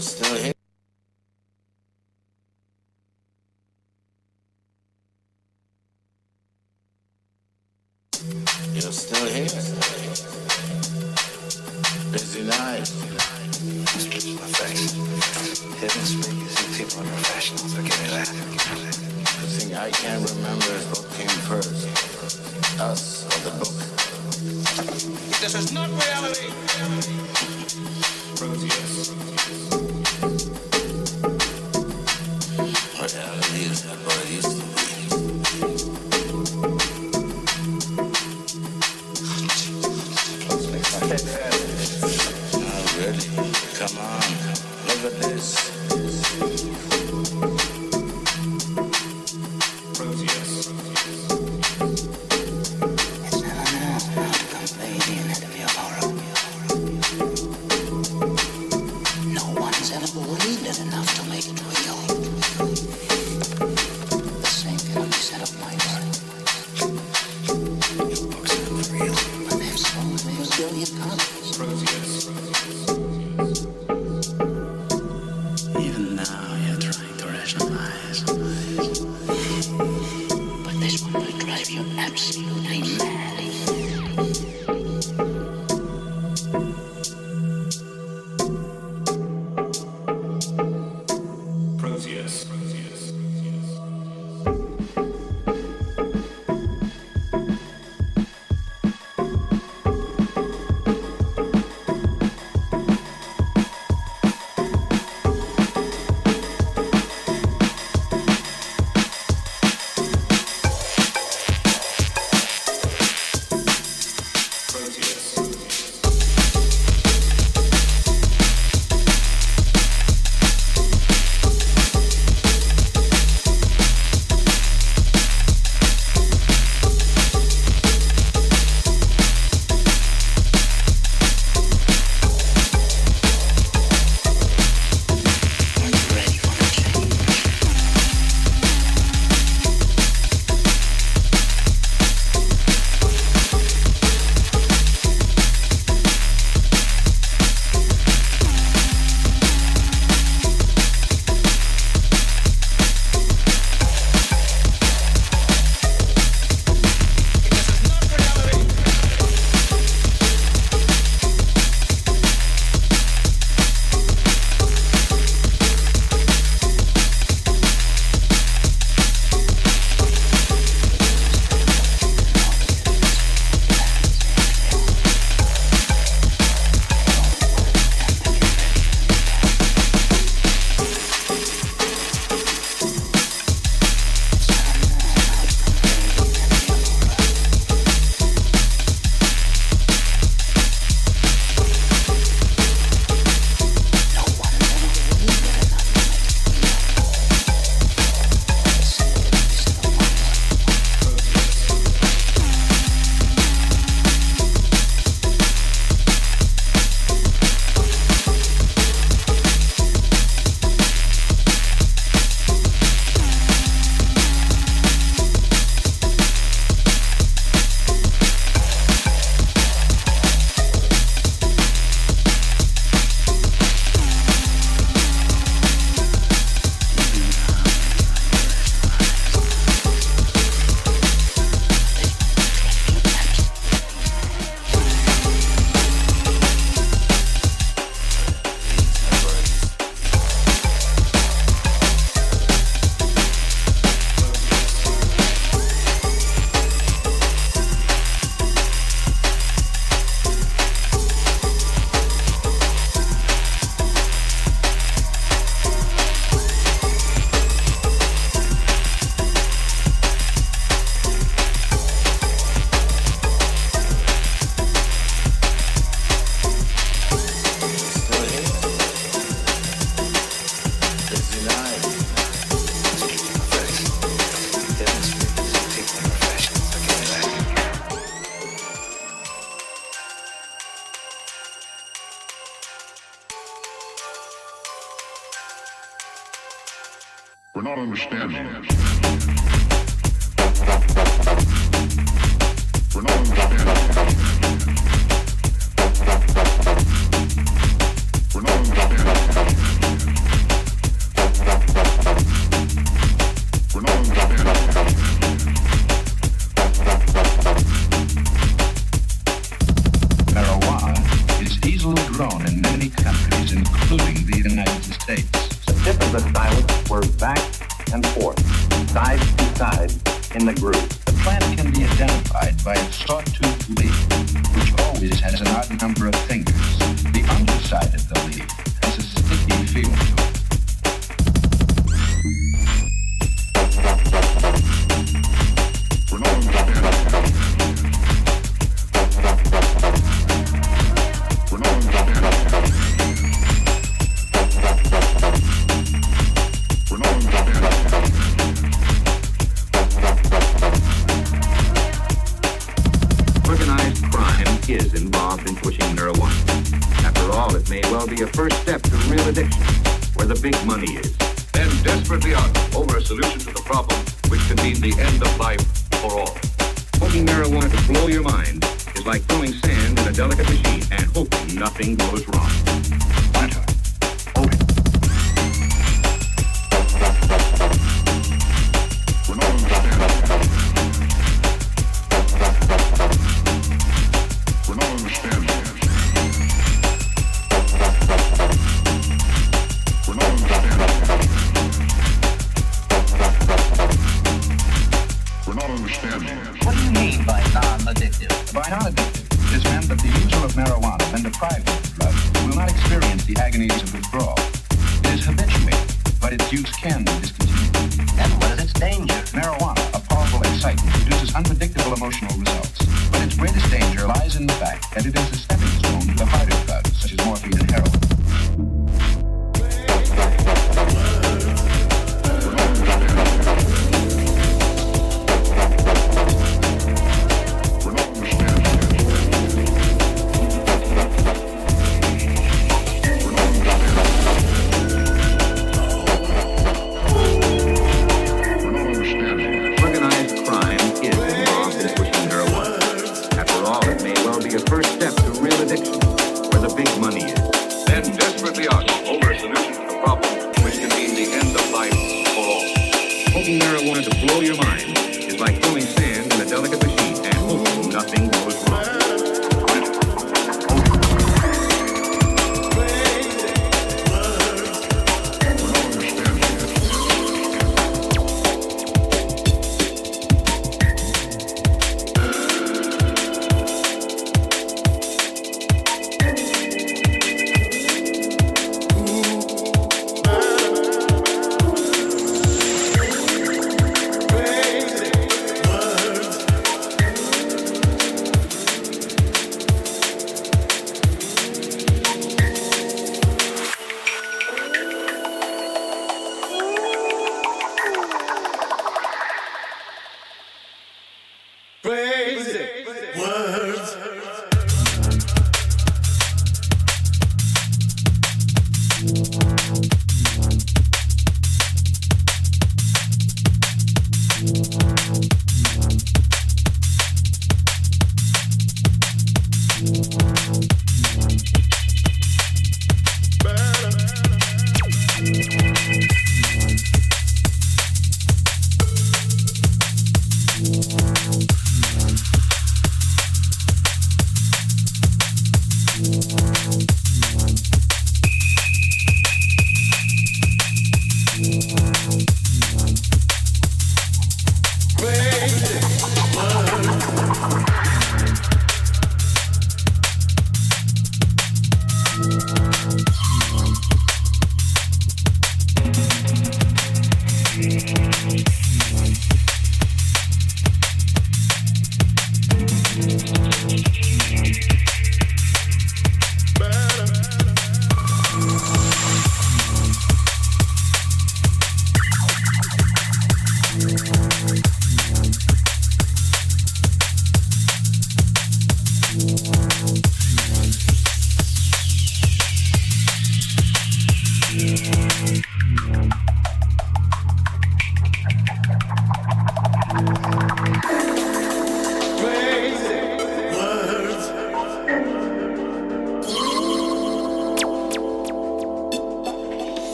I'm still here. You're still here. Busy night. Switch my face. Heaven speakers and people in professionals are getting laughing. The thing I can't remember is what came first. Us or the book. This is not reality. Proteus.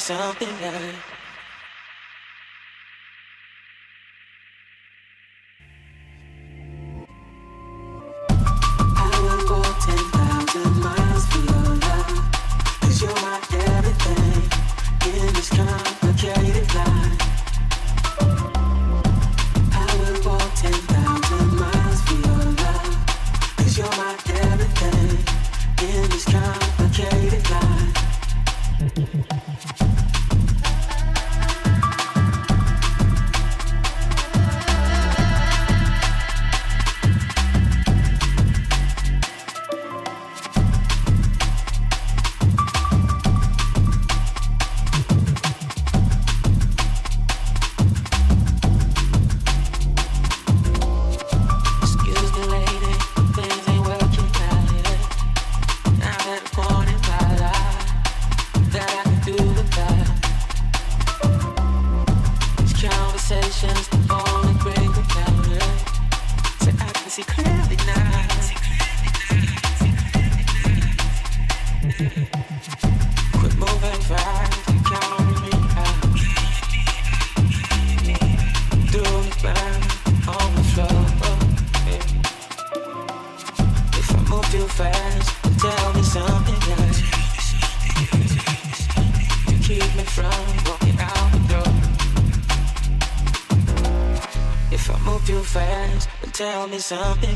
something like Miles for your love, cause you're my everything in this kind me something.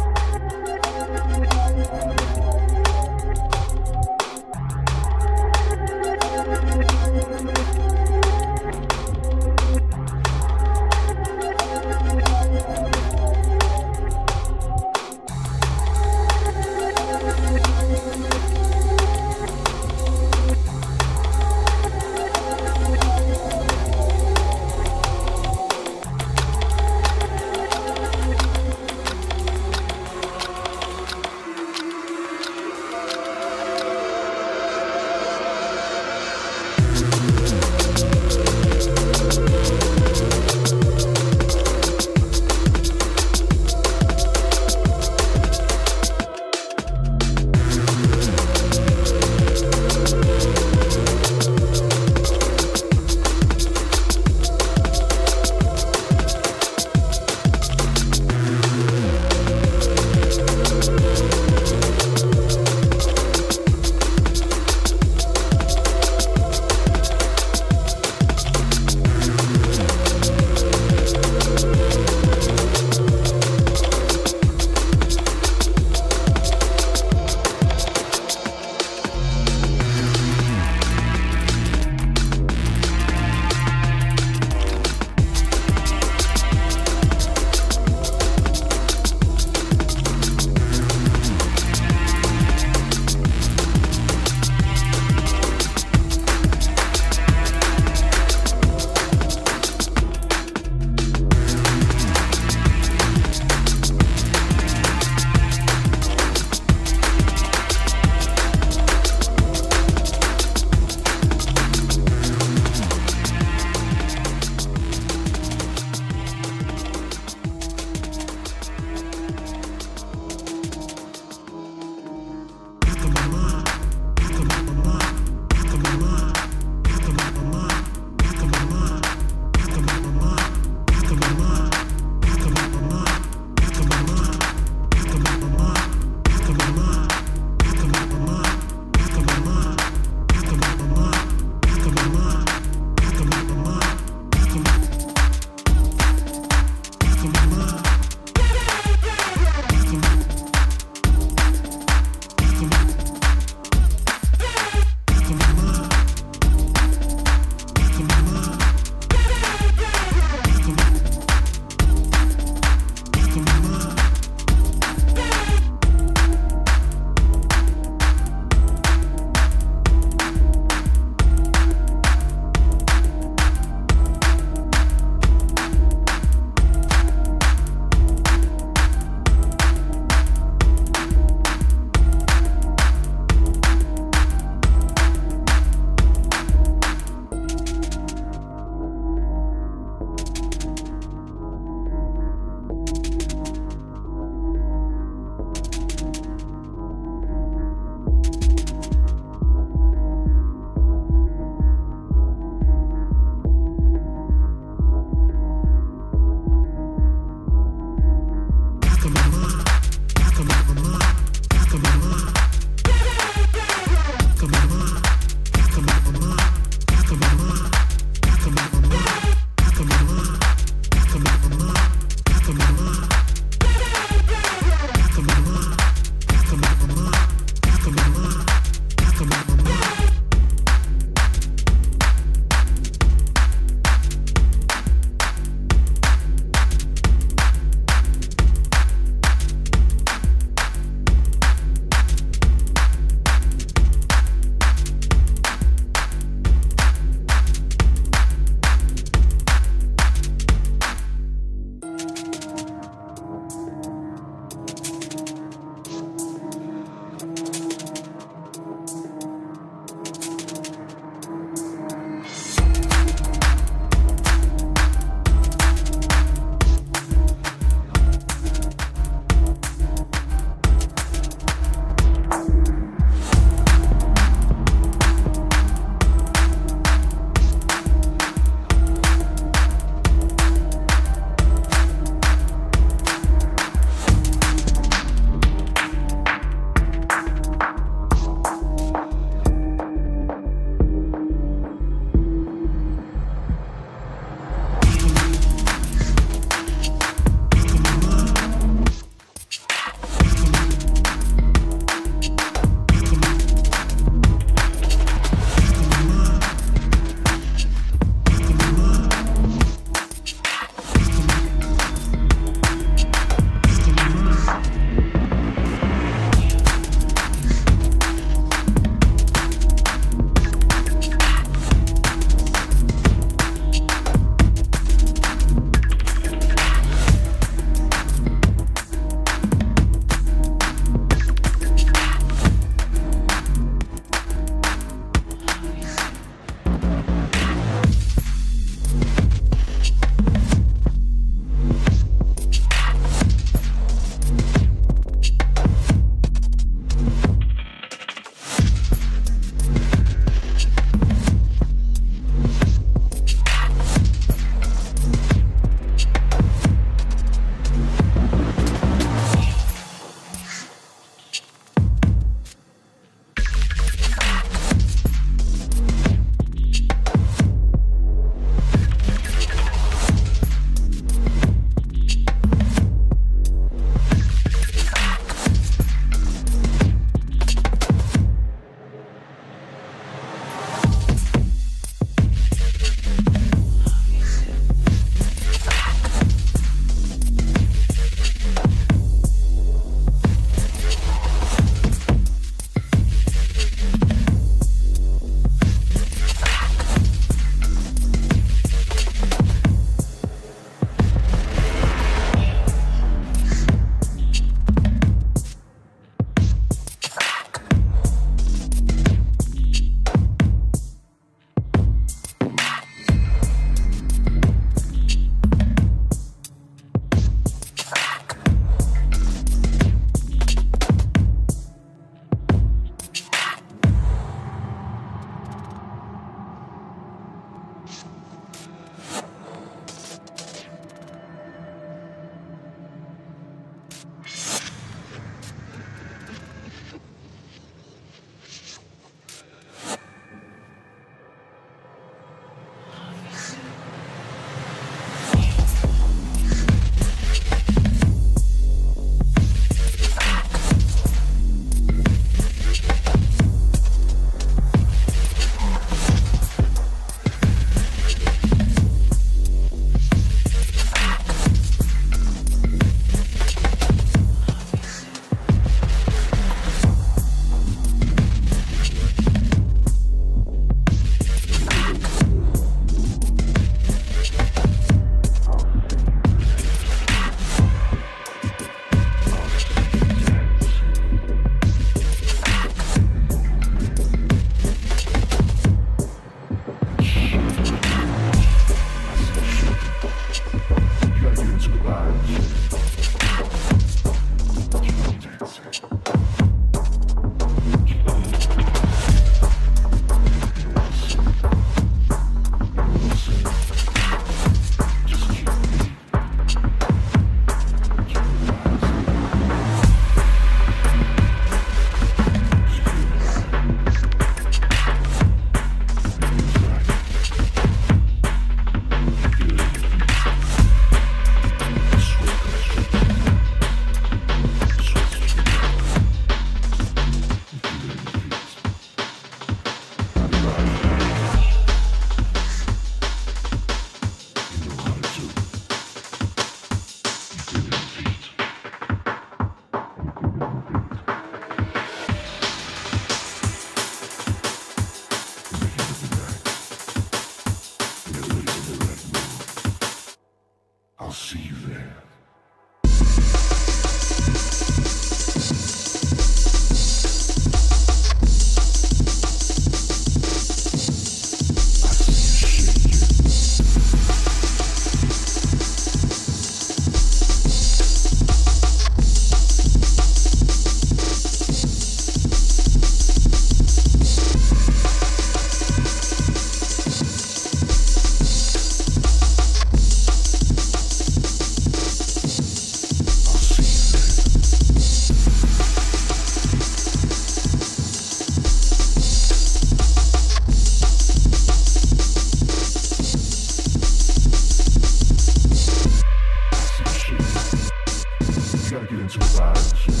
Gotta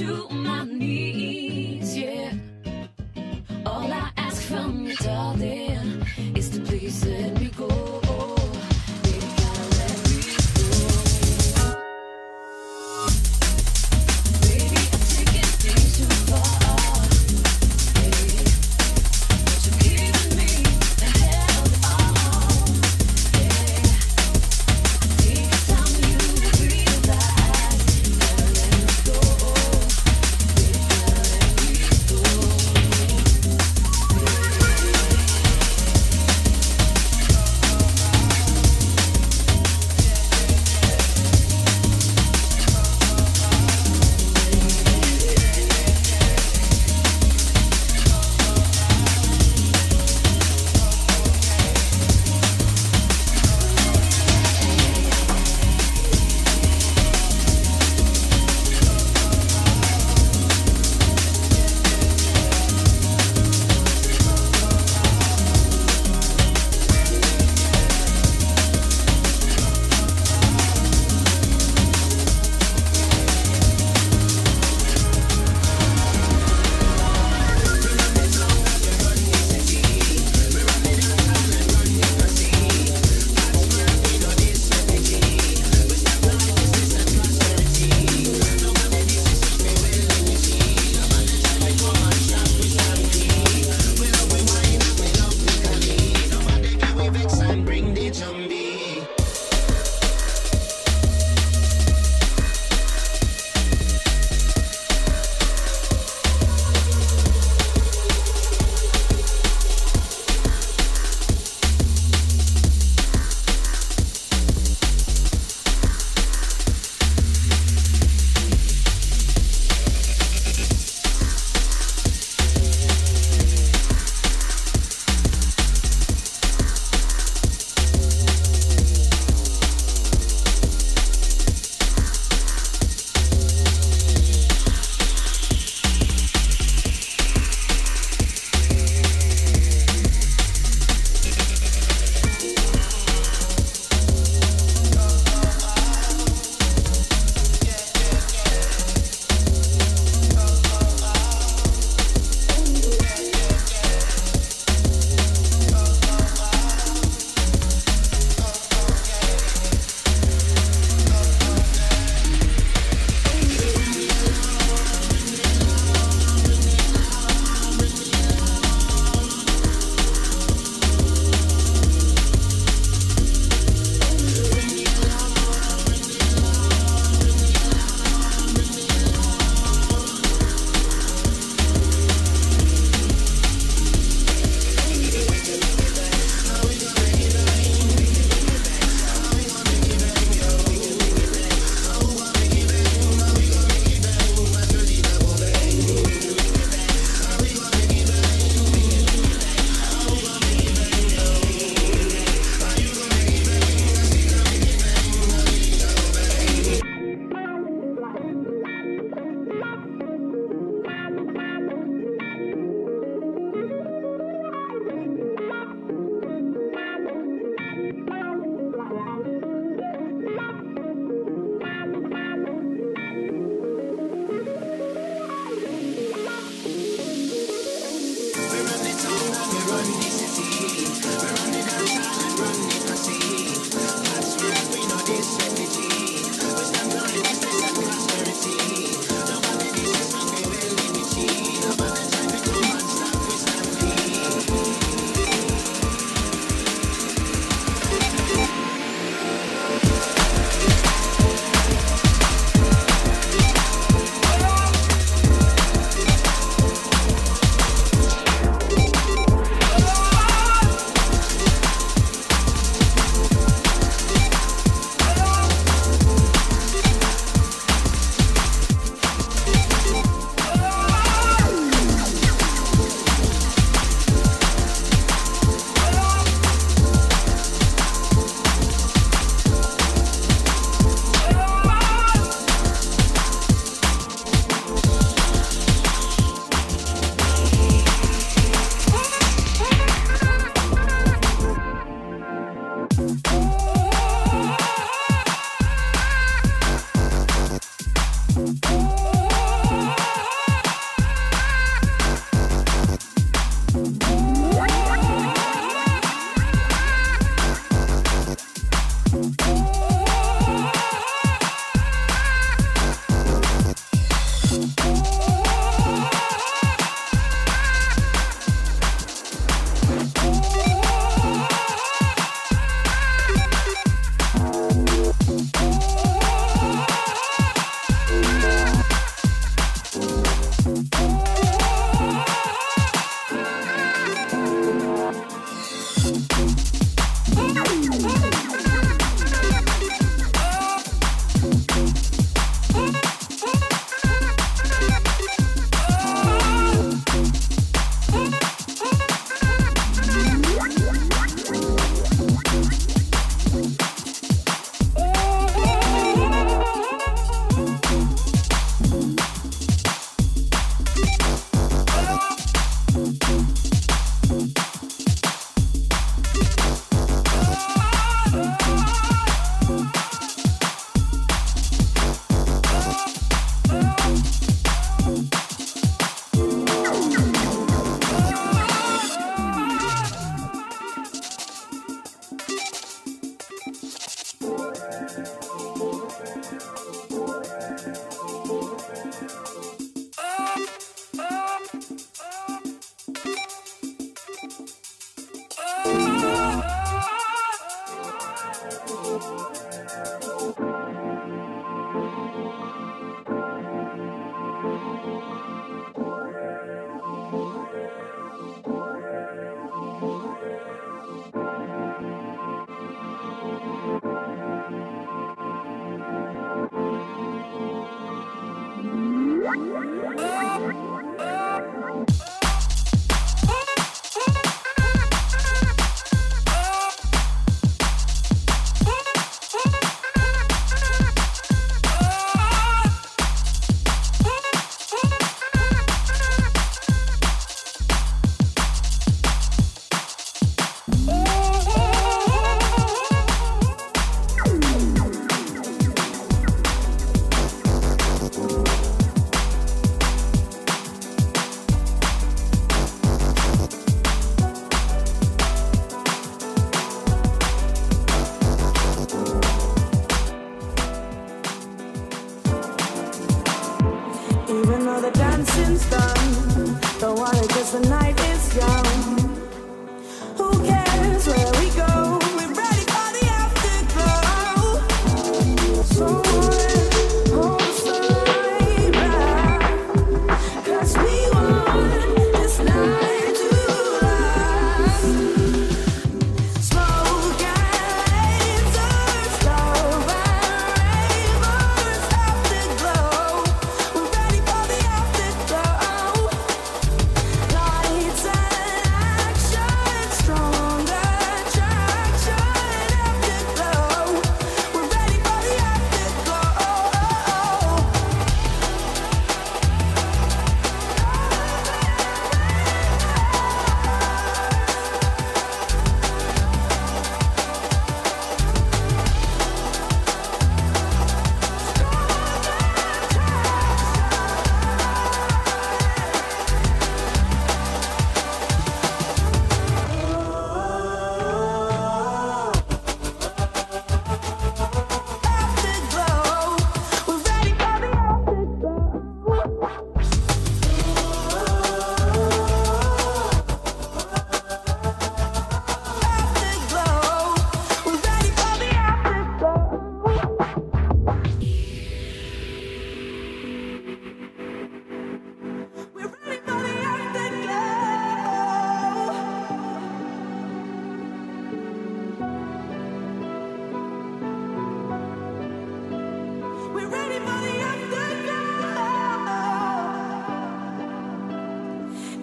to my knees.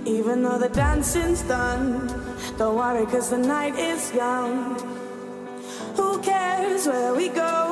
Even though the dancing's done. Don't worry, cause the night is young. Who cares where we go?